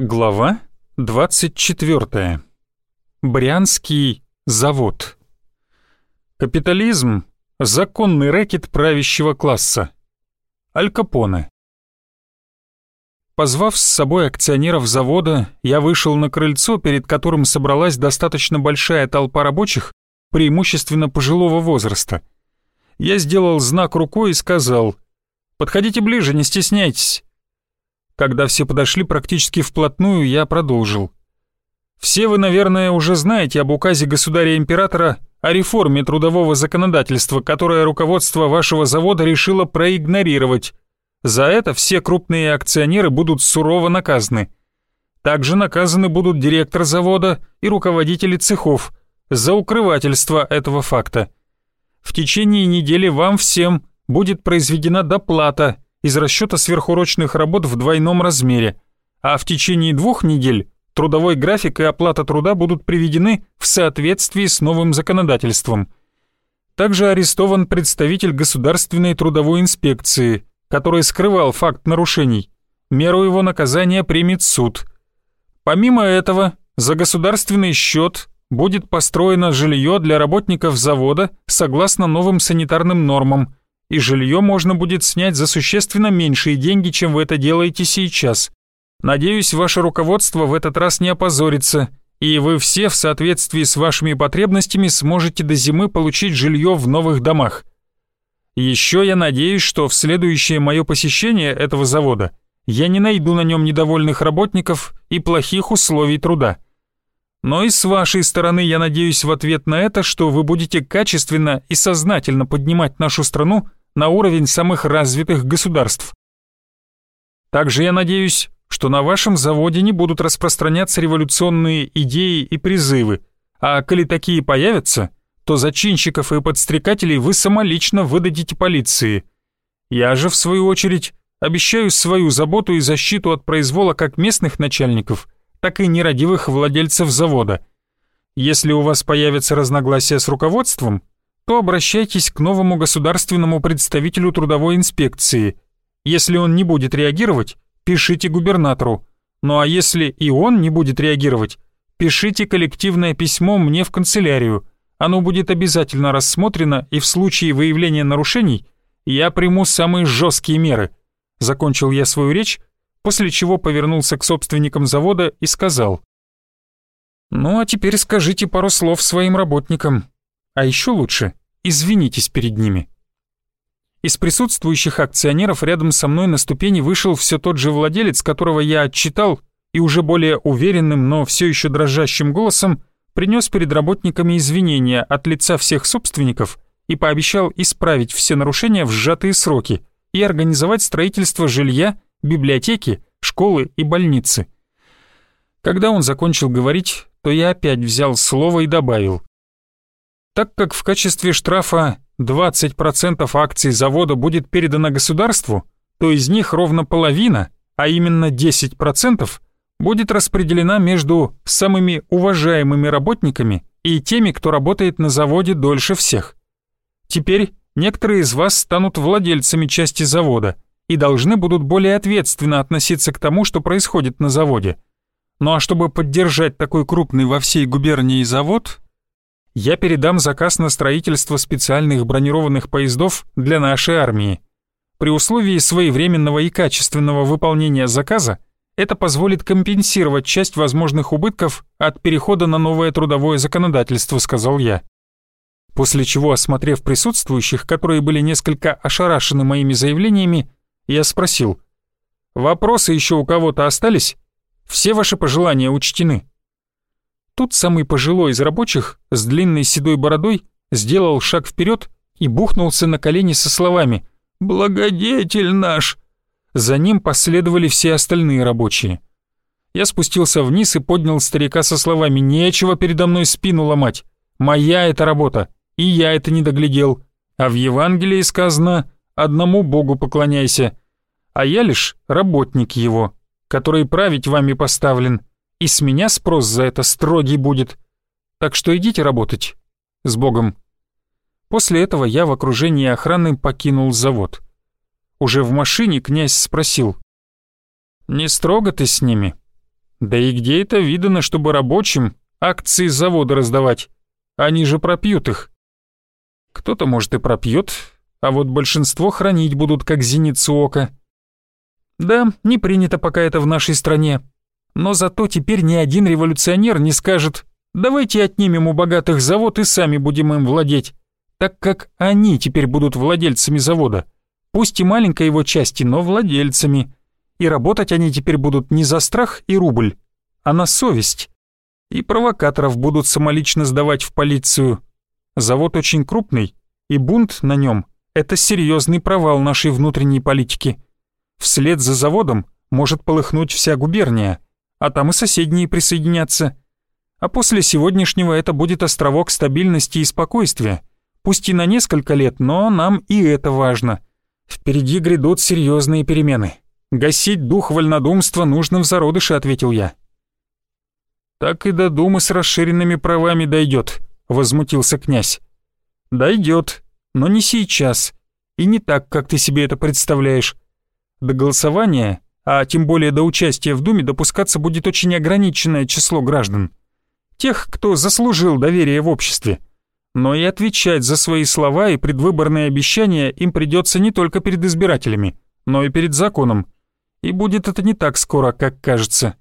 Глава 24. Брянский завод. Капитализм – законный рэкет правящего класса. Аль Капоне. Позвав с собой акционеров завода, я вышел на крыльцо, перед которым собралась достаточно большая толпа рабочих, преимущественно пожилого возраста. Я сделал знак рукой и сказал «Подходите ближе, не стесняйтесь». Когда все подошли практически вплотную, я продолжил. Все вы, наверное, уже знаете об указе государя-императора о реформе трудового законодательства, которое руководство вашего завода решило проигнорировать. За это все крупные акционеры будут сурово наказаны. Также наказаны будут директор завода и руководители цехов за укрывательство этого факта. В течение недели вам всем будет произведена доплата – из расчета сверхурочных работ в двойном размере, а в течение двух недель трудовой график и оплата труда будут приведены в соответствии с новым законодательством. Также арестован представитель Государственной трудовой инспекции, который скрывал факт нарушений. Меру его наказания примет суд. Помимо этого, за государственный счет будет построено жилье для работников завода согласно новым санитарным нормам – и жилье можно будет снять за существенно меньшие деньги, чем вы это делаете сейчас. Надеюсь, ваше руководство в этот раз не опозорится, и вы все в соответствии с вашими потребностями сможете до зимы получить жилье в новых домах. Еще я надеюсь, что в следующее мое посещение этого завода я не найду на нем недовольных работников и плохих условий труда. Но и с вашей стороны я надеюсь в ответ на это, что вы будете качественно и сознательно поднимать нашу страну на уровень самых развитых государств. Также я надеюсь, что на вашем заводе не будут распространяться революционные идеи и призывы, а коли такие появятся, то зачинщиков и подстрекателей вы самолично выдадите полиции. Я же, в свою очередь, обещаю свою заботу и защиту от произвола как местных начальников, так и нерадивых владельцев завода. Если у вас появятся разногласия с руководством, то обращайтесь к новому государственному представителю трудовой инспекции. Если он не будет реагировать, пишите губернатору. Ну а если и он не будет реагировать, пишите коллективное письмо мне в канцелярию. Оно будет обязательно рассмотрено, и в случае выявления нарушений я приму самые жесткие меры. Закончил я свою речь, после чего повернулся к собственникам завода и сказал. «Ну а теперь скажите пару слов своим работникам. А еще лучше, извинитесь перед ними. Из присутствующих акционеров рядом со мной на ступени вышел все тот же владелец, которого я отчитал, и уже более уверенным, но все еще дрожащим голосом принес перед работниками извинения от лица всех собственников и пообещал исправить все нарушения в сжатые сроки и организовать строительство жилья, библиотеки, школы и больницы. Когда он закончил говорить, то я опять взял слово и добавил. Так как в качестве штрафа 20% акций завода будет передано государству, то из них ровно половина, а именно 10%, будет распределена между самыми уважаемыми работниками и теми, кто работает на заводе дольше всех. Теперь некоторые из вас станут владельцами части завода и должны будут более ответственно относиться к тому, что происходит на заводе. Ну а чтобы поддержать такой крупный во всей губернии завод, я передам заказ на строительство специальных бронированных поездов для нашей армии. При условии своевременного и качественного выполнения заказа это позволит компенсировать часть возможных убытков от перехода на новое трудовое законодательство, сказал я. После чего, осмотрев присутствующих, которые были несколько ошарашены моими заявлениями, я спросил, «Вопросы еще у кого-то остались? Все ваши пожелания учтены?» Тут самый пожилой из рабочих с длинной седой бородой сделал шаг вперед и бухнулся на колени со словами «Благодетель наш!». За ним последовали все остальные рабочие. Я спустился вниз и поднял старика со словами «Нечего передо мной спину ломать. Моя это работа, и я это не доглядел. А в Евангелии сказано «Одному Богу поклоняйся». А я лишь работник его, который править вами поставлен и с меня спрос за это строгий будет. Так что идите работать. С Богом. После этого я в окружении охраны покинул завод. Уже в машине князь спросил. «Не строго ты с ними?» Да и где это видано, чтобы рабочим акции завода раздавать? Они же пропьют их. Кто-то, может, и пропьет, а вот большинство хранить будут как зеницу ока. Да, не принято пока это в нашей стране. Но зато теперь ни один революционер не скажет «давайте отнимем у богатых завод и сами будем им владеть», так как они теперь будут владельцами завода. Пусть и маленькой его части, но владельцами. И работать они теперь будут не за страх и рубль, а на совесть. И провокаторов будут самолично сдавать в полицию. Завод очень крупный, и бунт на нем – это серьезный провал нашей внутренней политики. Вслед за заводом может полыхнуть вся губерния, а там и соседние присоединятся. А после сегодняшнего это будет островок стабильности и спокойствия. Пусть и на несколько лет, но нам и это важно. Впереди грядут серьезные перемены. Гасить дух вольнодумства нужно в зародыше, ответил я. Так и до думы с расширенными правами дойдет, возмутился князь. Дойдет, но не сейчас. И не так, как ты себе это представляешь. До голосования, а тем более до участия в Думе, допускаться будет очень ограниченное число граждан. Тех, кто заслужил доверие в обществе. Но и отвечать за свои слова и предвыборные обещания им придется не только перед избирателями, но и перед законом. И будет это не так скоро, как кажется.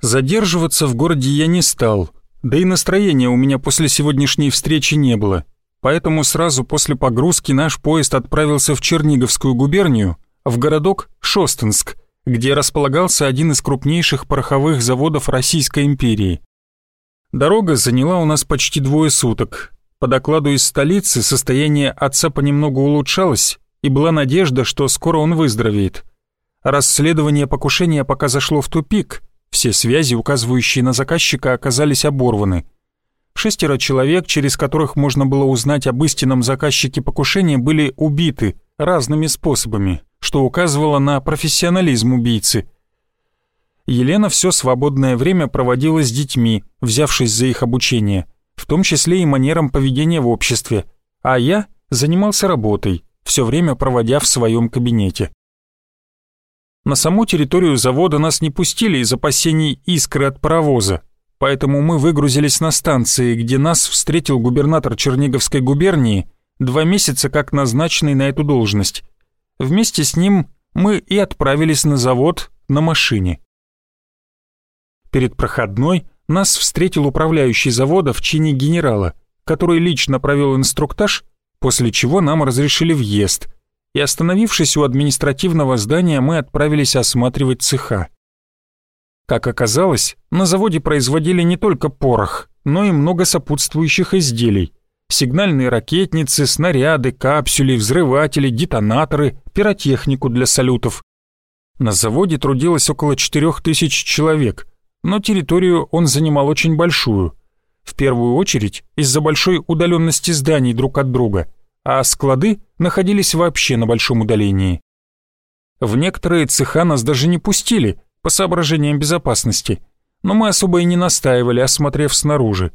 Задерживаться в городе я не стал, да и настроения у меня после сегодняшней встречи не было. Поэтому сразу после погрузки наш поезд отправился в Черниговскую губернию, в городок Шостенск, где располагался один из крупнейших пороховых заводов Российской империи. Дорога заняла у нас почти двое суток. По докладу из столицы состояние отца понемногу улучшалось, и была надежда, что скоро он выздоровеет. Расследование покушения пока зашло в тупик, все связи, указывающие на заказчика, оказались оборваны. Шестеро человек, через которых можно было узнать об истинном заказчике покушения, были убиты разными способами, что указывало на профессионализм убийцы. Елена все свободное время проводила с детьми, взявшись за их обучение, в том числе и манерам поведения в обществе, а я занимался работой, все время проводя в своем кабинете. На саму территорию завода нас не пустили из опасений искры от паровоза, поэтому мы выгрузились на станции, где нас встретил губернатор Черниговской губернии, два месяца как назначенный на эту должность. Вместе с ним мы и отправились на завод на машине. Перед проходной нас встретил управляющий завода в чине генерала, который лично провел инструктаж, после чего нам разрешили въезд, и остановившись у административного здания, мы отправились осматривать цеха. Как оказалось, на заводе производили не только порох, но и много сопутствующих изделий, сигнальные ракетницы, снаряды, капсюли, взрыватели, детонаторы, пиротехнику для салютов. На заводе трудилось около 4000 человек, но территорию он занимал очень большую. В первую очередь из-за большой удаленности зданий друг от друга, а склады находились вообще на большом удалении. В некоторые цеха нас даже не пустили по соображениям безопасности, но мы особо и не настаивали, осмотрев снаружи.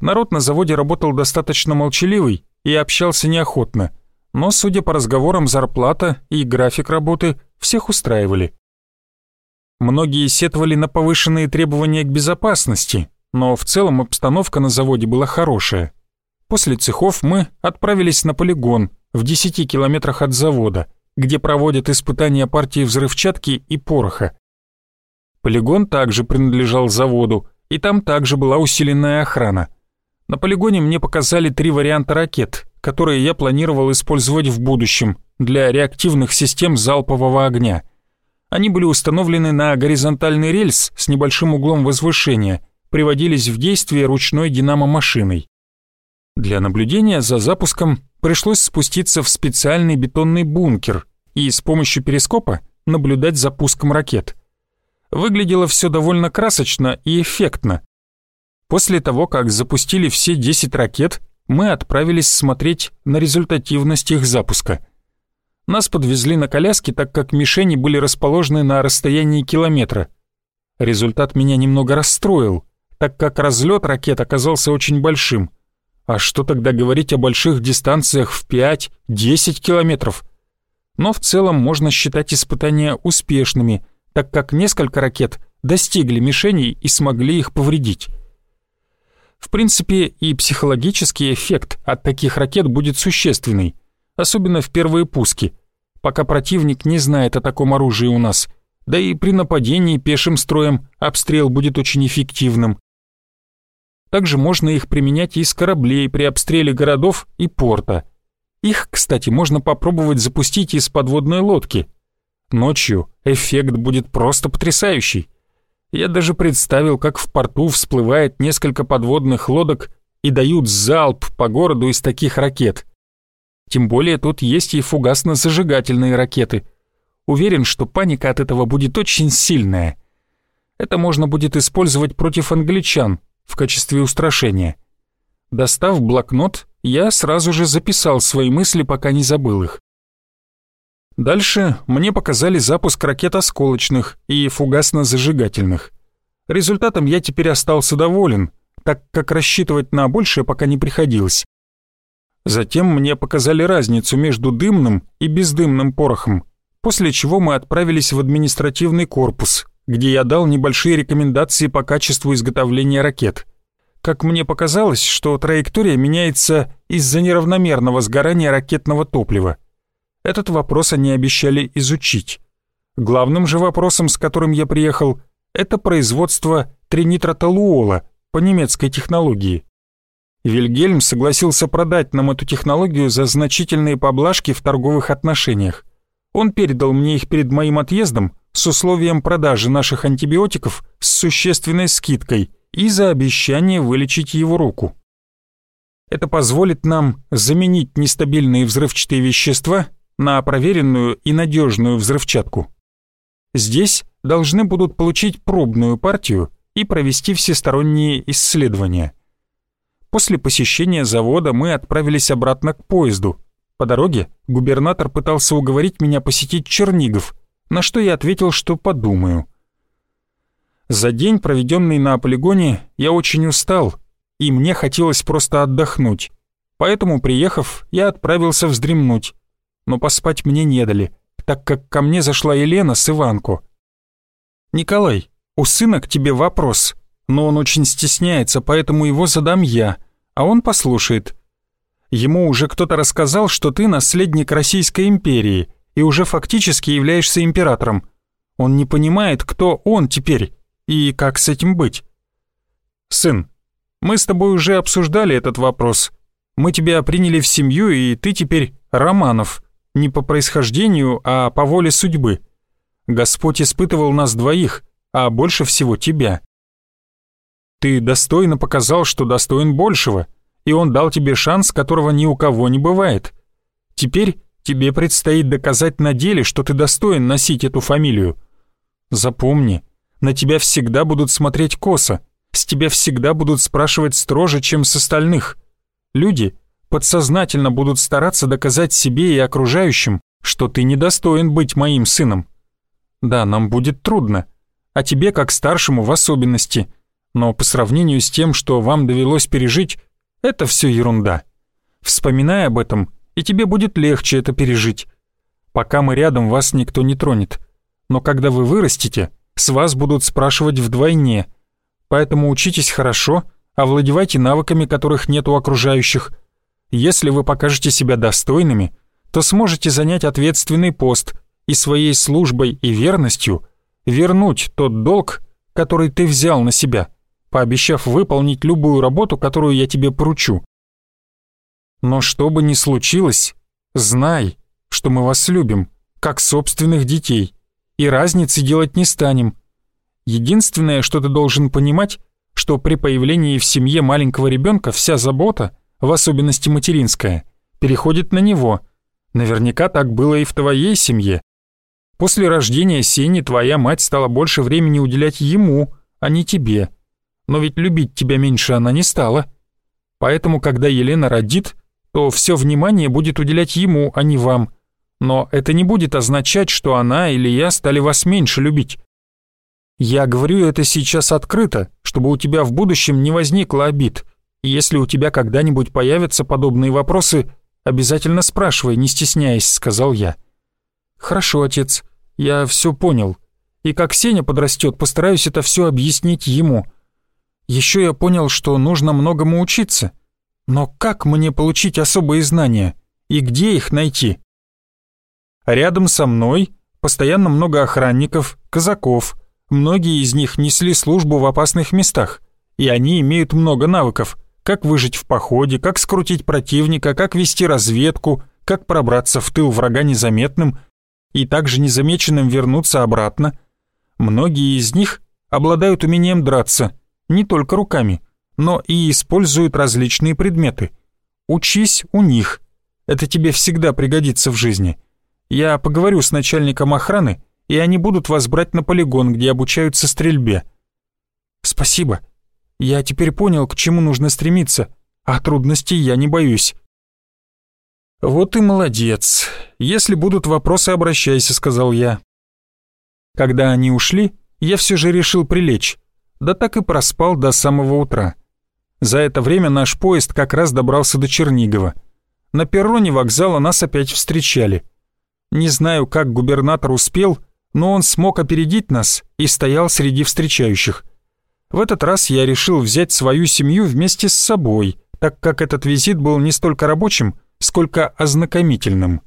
Народ на заводе работал достаточно молчаливый и общался неохотно, но, судя по разговорам, зарплата и график работы всех устраивали. Многие сетовали на повышенные требования к безопасности, но в целом обстановка на заводе была хорошая. После цехов мы отправились на полигон в 10 километрах от завода, где проводят испытания партии взрывчатки и пороха. Полигон также принадлежал заводу, и там также была усиленная охрана. На полигоне мне показали три варианта ракет, которые я планировал использовать в будущем для реактивных систем залпового огня. Они были установлены на горизонтальный рельс с небольшим углом возвышения, приводились в действие ручной динамо-машиной. Для наблюдения за запуском пришлось спуститься в специальный бетонный бункер и с помощью перископа наблюдать за пуском ракет. Выглядело все довольно красочно и эффектно, После того, как запустили все 10 ракет, мы отправились смотреть на результативность их запуска. Нас подвезли на коляске, так как мишени были расположены на расстоянии километра. Результат меня немного расстроил, так как разлет ракет оказался очень большим. А что тогда говорить о больших дистанциях в 5-10 километров? Но в целом можно считать испытания успешными, так как несколько ракет достигли мишеней и смогли их повредить. В принципе, и психологический эффект от таких ракет будет существенный, особенно в первые пуски, пока противник не знает о таком оружии у нас, да и при нападении пешим строем обстрел будет очень эффективным. Также можно их применять и из кораблей при обстреле городов и порта. Их, кстати, можно попробовать запустить из подводной лодки. Ночью эффект будет просто потрясающий. Я даже представил, как в порту всплывает несколько подводных лодок и дают залп по городу из таких ракет. Тем более тут есть и фугасно-зажигательные ракеты. Уверен, что паника от этого будет очень сильная. Это можно будет использовать против англичан, в качестве устрашения. Достав блокнот, я сразу же записал свои мысли, пока не забыл их. Дальше мне показали запуск ракет осколочных и фугасно-зажигательных. Результатом я теперь остался доволен, так как рассчитывать на большее пока не приходилось. Затем мне показали разницу между дымным и бездымным порохом, после чего мы отправились в административный корпус, где я дал небольшие рекомендации по качеству изготовления ракет. Как мне показалось, что траектория меняется из-за неравномерного сгорания ракетного топлива. Этот вопрос они обещали изучить. Главным же вопросом, с которым я приехал, это производство тринитротолуола по немецкой технологии. Вильгельм согласился продать нам эту технологию за значительные поблажки в торговых отношениях. Он передал мне их перед моим отъездом с условием продажи наших антибиотиков с существенной скидкой и за обещание вылечить его руку. Это позволит нам заменить нестабильные взрывчатые вещества на проверенную и надежную взрывчатку. Здесь должны будут получить пробную партию и провести всесторонние исследования. После посещения завода мы отправились обратно к поезду, по дороге губернатор пытался уговорить меня посетить Чернигов, на что я ответил, что подумаю. За день, проведенный на полигоне, я очень устал, и мне хотелось просто отдохнуть. Поэтому, приехав, я отправился вздремнуть. Но поспать мне не дали, так как ко мне зашла Елена с Иванко. «Николай, у сына к тебе вопрос, но он очень стесняется, поэтому его задам я, а он послушает. Ему уже кто-то рассказал, что ты наследник Российской империи и уже фактически являешься императором. Он не понимает, кто он теперь и как с этим быть. Сын, мы с тобой уже обсуждали этот вопрос. Мы тебя приняли в семью, и ты теперь Романов, не по происхождению, а по воле судьбы. Господь испытывал нас двоих, а больше всего тебя. Ты достойно показал, что достоин большего, и он дал тебе шанс, которого ни у кого не бывает. Теперь тебе предстоит доказать на деле, что ты достоин носить эту фамилию. Запомни, на тебя всегда будут смотреть косо, с тебя всегда будут спрашивать строже, чем с остальных. Люди подсознательно будут стараться доказать себе и окружающим, что ты недостоин быть моим сыном. Да, нам будет трудно, а тебе как старшему в особенности, но по сравнению с тем, что вам довелось пережить, это все ерунда. Вспоминай об этом, и тебе будет легче это пережить. Пока мы рядом, вас никто не тронет. Но когда вы вырастете, с вас будут спрашивать вдвойне. Поэтому учитесь хорошо, овладевайте навыками, которых нет у окружающих. Если вы покажете себя достойными, то сможете занять ответственный пост и своей службой и верностью вернуть тот долг, который ты взял на себя пообещав выполнить любую работу, которую я тебе поручу. Но что бы ни случилось, знай, что мы вас любим, как собственных детей, и разницы делать не станем. Единственное, что ты должен понимать, что при появлении в семье маленького ребенка вся забота, в особенности материнская, переходит на него. Наверняка так было и в твоей семье. После рождения Сени твоя мать стала больше времени уделять ему, а не тебе но ведь любить тебя меньше она не стала. Поэтому, когда Елена родит, то все внимание будет уделять ему, а не вам. Но это не будет означать, что она или я стали вас меньше любить. Я говорю это сейчас открыто, чтобы у тебя в будущем не возникло обид. Если у тебя когда-нибудь появятся подобные вопросы, обязательно спрашивай, не стесняясь, сказал я. Хорошо, отец, я все понял. И как Сеня подрастет, постараюсь это все объяснить ему. Еще я понял, что нужно многому учиться. Но как мне получить особые знания? И где их найти? Рядом со мной постоянно много охранников, казаков. Многие из них несли службу в опасных местах, и они имеют много навыков. Как выжить в походе, как скрутить противника, как вести разведку, как пробраться в тыл врага незаметным и также незамеченным вернуться обратно. Многие из них обладают умением драться, не только руками, но и используют различные предметы. Учись у них, это тебе всегда пригодится в жизни. Я поговорю с начальником охраны, и они будут вас брать на полигон, где обучаются стрельбе. Спасибо. Я теперь понял, к чему нужно стремиться, а трудностей я не боюсь. Вот и молодец. Если будут вопросы, обращайся, сказал я. Когда они ушли, я все же решил прилечь, да так и проспал до самого утра. За это время наш поезд как раз добрался до Чернигова. На перроне вокзала нас опять встречали — не знаю, как губернатор успел, но он смог опередить нас и стоял среди встречающих. В этот раз я решил взять свою семью вместе с собой, так как этот визит был не столько рабочим, сколько ознакомительным.